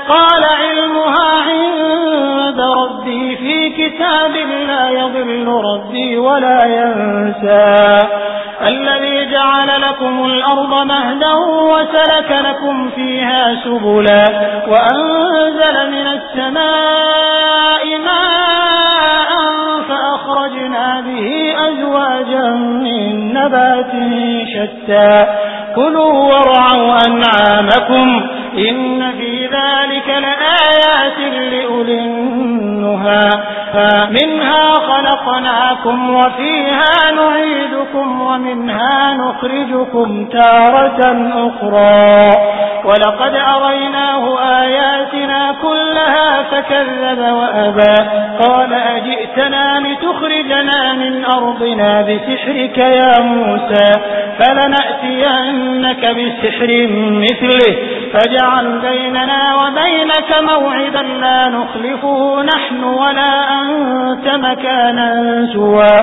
قال علمها عند ربي في كتاب لا يضل ربي ولا ينسى. الذي جعل لكم الأرض مهدا وسلك لكم فيها سبلا وأنزل من السماء ماء فأخرجنا به أزواجا من نبات شتى. كلوا وارعوا أنعامكم إن في ذلك لآيات لأولي النهى. فمنها خلقناكم وفيها نعيدكم ومنها نخرجكم تارة أخرى. ولقد أريناه آياتنا كلها فكذب وأبى. قال أجئتنا لتخرجنا من أرضنا بسحرك يا موسى؟ فلنأتينك بسحر مثله. فاجعل بيننا وبينك موعدا لا نخلفه نحن ولا أنت مكانا سوى.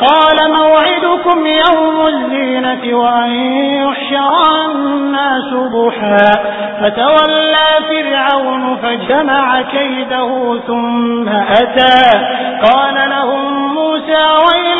قال موعدكم يوم الزينة وأن يحشر الناس ضحى. فتولى فرعون فجمع كيده ثم أتى. قال موسى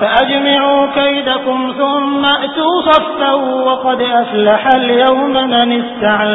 فأجمعوا كيدكم ثم أتوا صفا وقد أفلح اليوم من استعلى